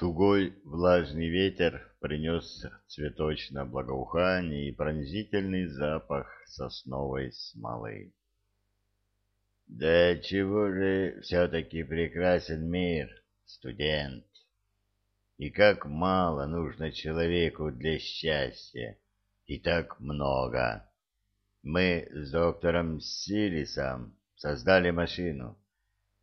Тугой влажный ветер принес цветочное благоухание и пронзительный запах сосновой смолы. Да чего же все-таки прекрасен мир, студент? И как мало нужно человеку для счастья, и так много. Мы с доктором Силисом создали машину,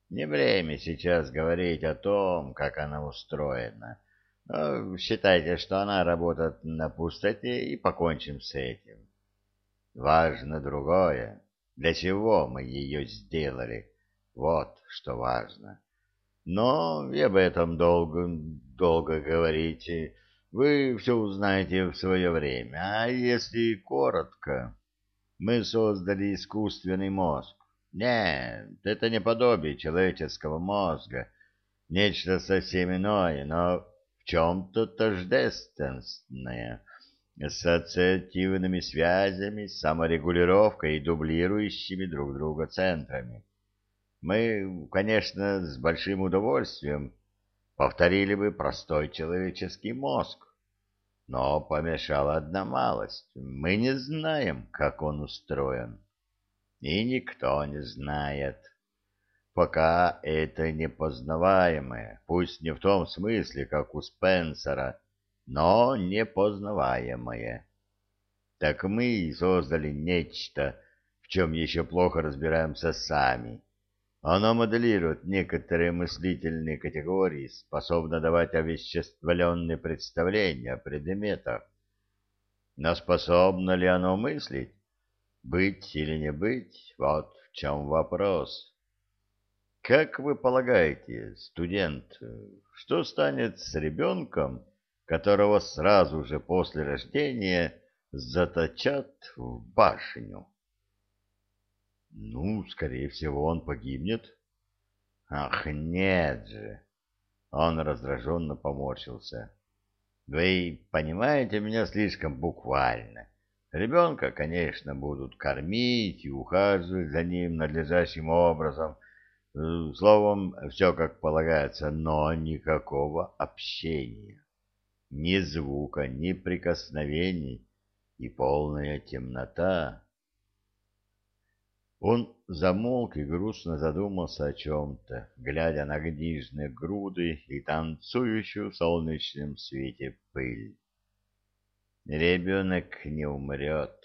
не время сейчас говорить о том, как она устроена. Но считайте, что она работает на пустоте, и покончим с этим. Важно другое. Для чего мы ее сделали? Вот что важно. Но и об этом долго, долго говорите. Вы все узнаете в свое время. А если коротко, мы создали искусственный мозг нет, это не подобие человеческого мозга, нечто совсем иное, но в чем-то тождественное, с ассоциативными связями, саморегулировкой и дублирующими друг друга центрами. Мы, конечно, с большим удовольствием повторили бы простой человеческий мозг, но помешала одна малость. Мы не знаем, как он устроен и никто не знает. Пока это непознаваемое, пусть не в том смысле, как у Спенсера, но непознаваемое. Так мы создали нечто, в чем еще плохо разбираемся сами. Оно моделирует некоторые мыслительные категории, способно давать овеществленные представления о предметах. Но способно ли оно мыслить? Быть или не быть, вот в чем вопрос. Как вы полагаете, студент, что станет с ребенком, которого сразу же после рождения заточат в башню? Ну, скорее всего, он погибнет. Ах, нет же! Он раздраженно поморщился. Вы понимаете меня слишком буквально. Ребенка, конечно, будут кормить и ухаживать за ним надлежащим образом. Э, словом, все как полагается, но никакого общения. Ни звука, ни прикосновений и полная темнота. Он замолк и грустно задумался о чем-то, глядя на гнижные груды и танцующую в солнечном свете пыль. Ребенок не умрет.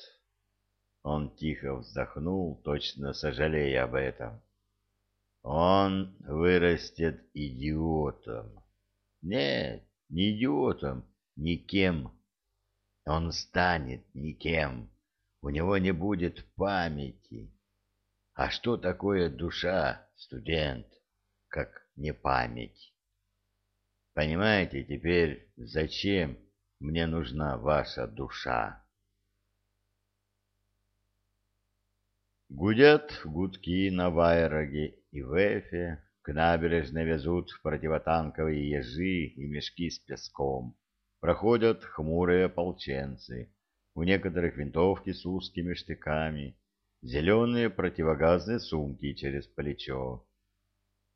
Он тихо вздохнул, точно сожалея об этом. Он вырастет идиотом. Нет, не идиотом, никем. Он станет никем. У него не будет памяти. А что такое душа, студент, как не память? Понимаете теперь, зачем мне нужна ваша душа. Гудят гудки на Вайроге и Вэфе, к набережной везут противотанковые ежи и мешки с песком. Проходят хмурые ополченцы, у некоторых винтовки с узкими штыками, зеленые противогазные сумки через плечо.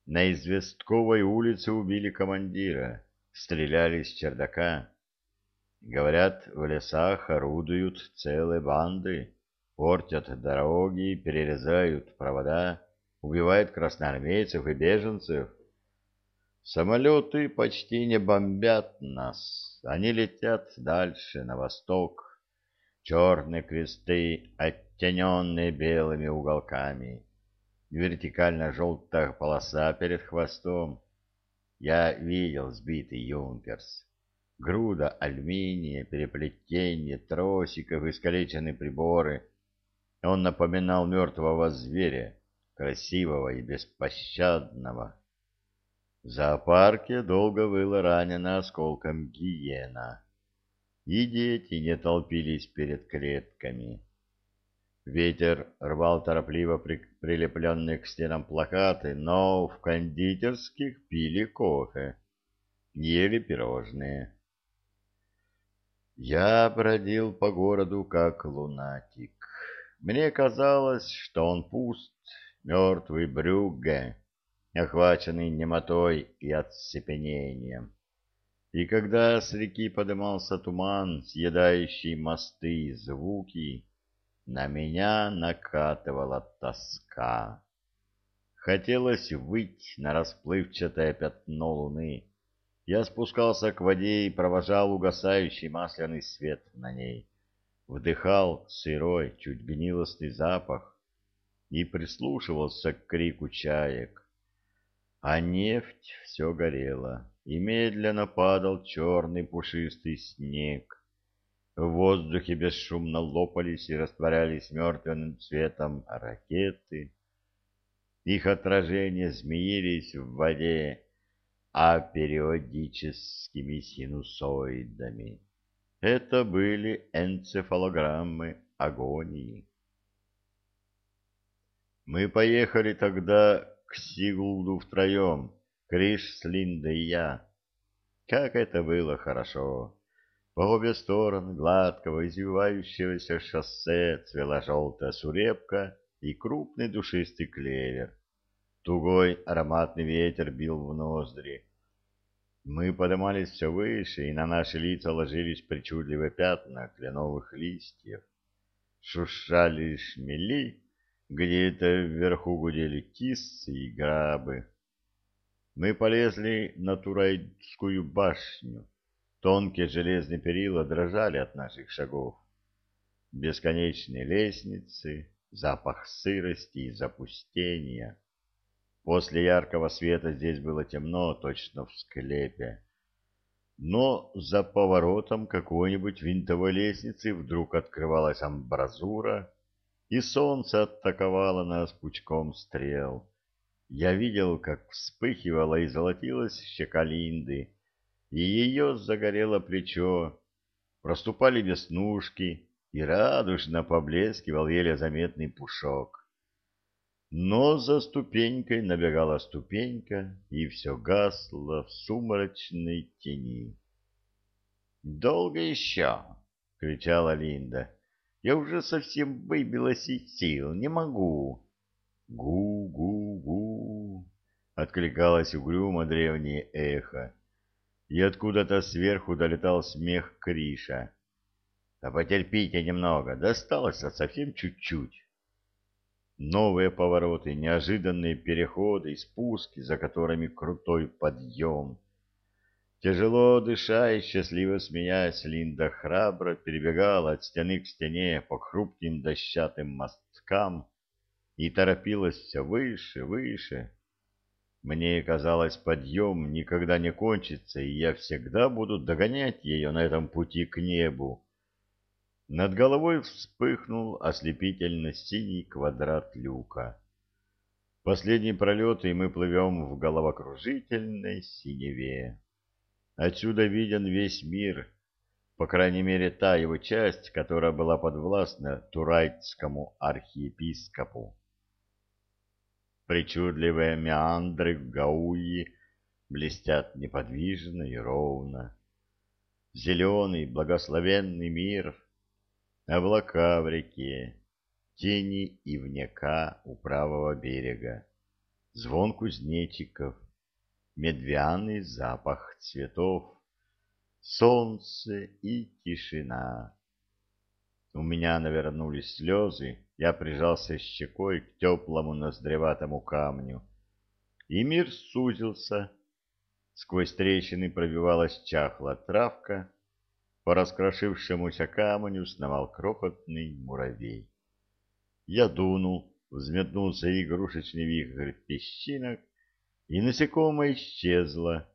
На известковой улице убили командира, стреляли с чердака. Говорят, в лесах орудуют целые банды, портят дороги, перерезают провода, убивают красноармейцев и беженцев. Самолеты почти не бомбят нас, они летят дальше, на восток. Черные кресты, оттененные белыми уголками, вертикально-желтая полоса перед хвостом. Я видел сбитый юнкерс груда алюминия, переплетение тросиков, искалеченные приборы. Он напоминал мертвого зверя, красивого и беспощадного. В зоопарке долго было ранено осколком гиена, и дети не толпились перед клетками. Ветер рвал торопливо при... прилепленные к стенам плакаты, но в кондитерских пили кофе, ели пирожные. Я бродил по городу как лунатик. Мне казалось, что он пуст, мертвый Брюгге, охваченный немотой и оцепенением. И когда с реки подымался туман, съедающий мосты и звуки, на меня накатывала тоска. Хотелось выйти на расплывчатое пятно луны. Я спускался к воде и провожал угасающий масляный свет на ней. Вдыхал сырой, чуть гнилостный запах и прислушивался к крику чаек. А нефть все горела, и медленно падал черный пушистый снег. В воздухе бесшумно лопались и растворялись мертвым цветом ракеты. Их отражения змеились в воде, а периодическими синусоидами. Это были энцефалограммы агонии. Мы поехали тогда к Сигулду втроем, Криш, Слинда и я. Как это было хорошо! По обе стороны гладкого извивающегося шоссе цвела желтая сурепка и крупный душистый клевер. Тугой ароматный ветер бил в ноздри. Мы поднимались все выше, и на наши лица ложились причудливые пятна кленовых листьев. Шушали шмели, где-то вверху гудели киссы и грабы. Мы полезли на Турайскую башню. Тонкие железные перила дрожали от наших шагов. Бесконечные лестницы, запах сырости и запустения. После яркого света здесь было темно, точно в склепе. Но за поворотом какой-нибудь винтовой лестницы вдруг открывалась амбразура, и солнце атаковало нас пучком стрел. Я видел, как вспыхивала и золотилась щека Линды, и ее загорело плечо, проступали веснушки, и радужно поблескивал еле заметный пушок. Но за ступенькой набегала ступенька, и все гасло в сумрачной тени. «Долго еще!» — кричала Линда. Я уже совсем выбилась из сил, не могу. Гу-гу-гу, откликалось угрюмо древнее эхо, и откуда-то сверху долетал смех Криша. Да потерпите немного, досталось совсем чуть-чуть. Новые повороты, неожиданные переходы и спуски, за которыми крутой подъем — Тяжело дыша и счастливо смеясь, Линда храбро перебегала от стены к стене по хрупким дощатым мосткам и торопилась все выше, выше. Мне казалось, подъем никогда не кончится, и я всегда буду догонять ее на этом пути к небу. Над головой вспыхнул ослепительно синий квадрат люка. Последний пролет, и мы плывем в головокружительной синеве. Отсюда виден весь мир, по крайней мере та его часть, которая была подвластна Турайтскому архиепископу. Причудливые меандры Гауи блестят неподвижно и ровно. Зеленый благословенный мир, облака в реке, тени и внека у правого берега, звон кузнечиков, медвяный запах цветов, солнце и тишина. У меня навернулись слезы, я прижался щекой к теплому ноздреватому камню, и мир сузился. Сквозь трещины пробивалась чахла травка, по раскрошившемуся камню сновал крохотный муравей. Я дунул, взметнулся игрушечный вихрь песчинок, и насекомое исчезло.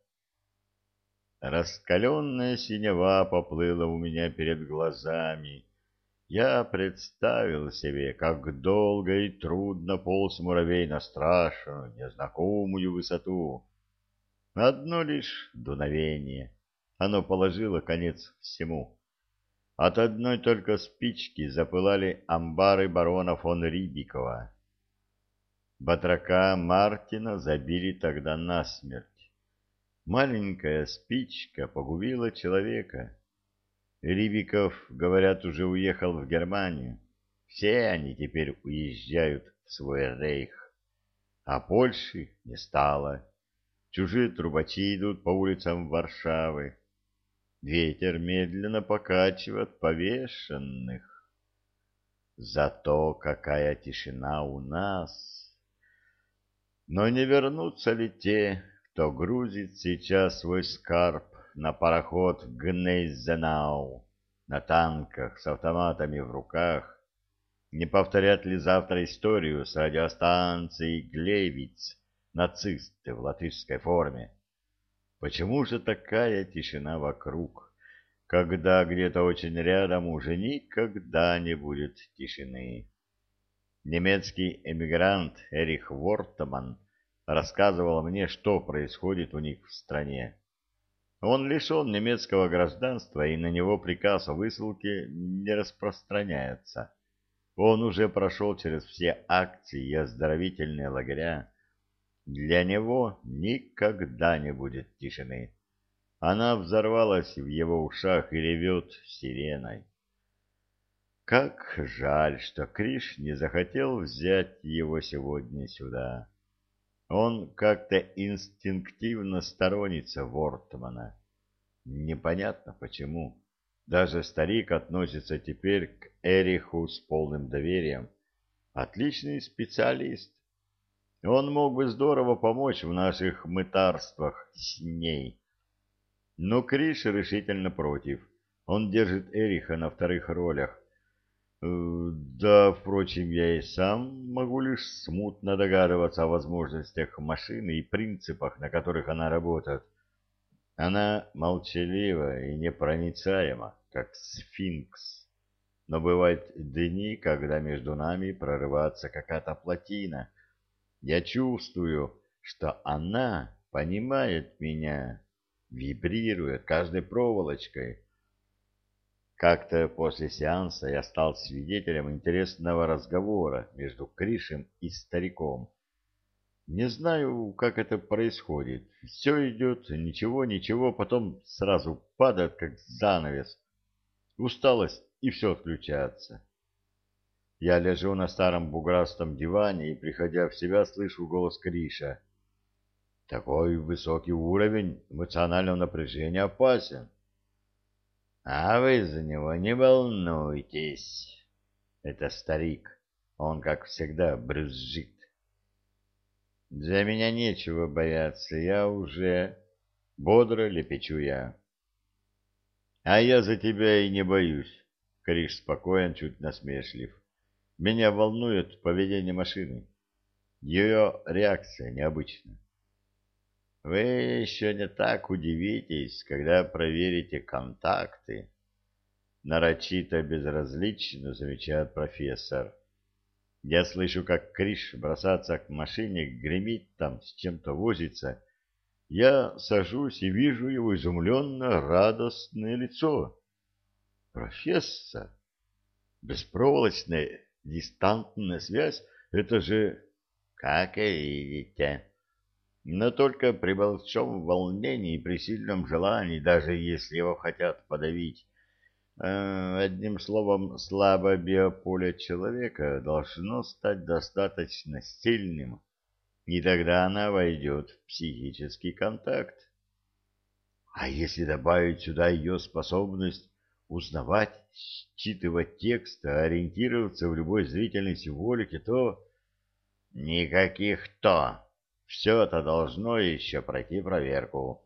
Раскаленная синева поплыла у меня перед глазами. Я представил себе, как долго и трудно полз муравей на страшную, незнакомую высоту. Одно лишь дуновение. Оно положило конец всему. От одной только спички запылали амбары барона фон Рибикова. Батрака Мартина забили тогда насмерть. Маленькая спичка погубила человека. Рибиков, говорят, уже уехал в Германию. Все они теперь уезжают в свой рейх. А Польши не стало. Чужие трубачи идут по улицам Варшавы. Ветер медленно покачивает повешенных. Зато какая тишина у нас! Но не вернутся ли те, кто грузит сейчас свой скарб на пароход Гнейзенау, на танках с автоматами в руках, не повторят ли завтра историю с радиостанцией Глевиц нацисты в латышской форме? Почему же такая тишина вокруг, когда где-то очень рядом уже никогда не будет тишины? Немецкий эмигрант Эрих Вортман рассказывал мне, что происходит у них в стране. Он лишен немецкого гражданства, и на него приказ о высылке не распространяется. Он уже прошел через все акции и оздоровительные лагеря. Для него никогда не будет тишины. Она взорвалась в его ушах и ревет сиреной. Как жаль, что Криш не захотел взять его сегодня сюда. Он как-то инстинктивно сторонится Вортмана. Непонятно почему. Даже старик относится теперь к Эриху с полным доверием. Отличный специалист. Он мог бы здорово помочь в наших мытарствах с ней. Но Криш решительно против. Он держит Эриха на вторых ролях. Э, да, впрочем, я и сам могу лишь смутно догадываться о возможностях машины и принципах, на которых она работает. Она молчалива и непроницаема, как сфинкс. Но бывают дни, когда между нами прорывается какая-то плотина. Я чувствую, что она понимает меня, вибрирует каждой проволочкой. Как-то после сеанса я стал свидетелем интересного разговора между Кришем и стариком. Не знаю, как это происходит. Все идет, ничего, ничего, потом сразу падает, как занавес. Усталость, и все отключается. Я лежу на старом буграстом диване и, приходя в себя, слышу голос Криша. Такой высокий уровень эмоционального напряжения опасен. А вы за него не волнуйтесь. Это старик. Он, как всегда, брюзжит. За меня нечего бояться, я уже... Бодро лепечу я. А я за тебя и не боюсь. Криш спокоен, чуть насмешлив. Меня волнует поведение машины. Ее реакция необычна. Вы еще не так удивитесь, когда проверите контакты. Нарочито безразлично замечает профессор. Я слышу, как Криш бросаться к машине, гремит там, с чем-то возится. Я сажусь и вижу его изумленно радостное лицо. Профессор, беспроволочная дистантная связь — это же... Как и видите. Но только при большом волнении и при сильном желании, даже если его хотят подавить, Э, одним словом, слабое биополе человека должно стать достаточно сильным, и тогда она войдет в психический контакт. А если добавить сюда ее способность узнавать, считывать текст, ориентироваться в любой зрительной символике, то... Никаких «то». Все это должно еще пройти проверку.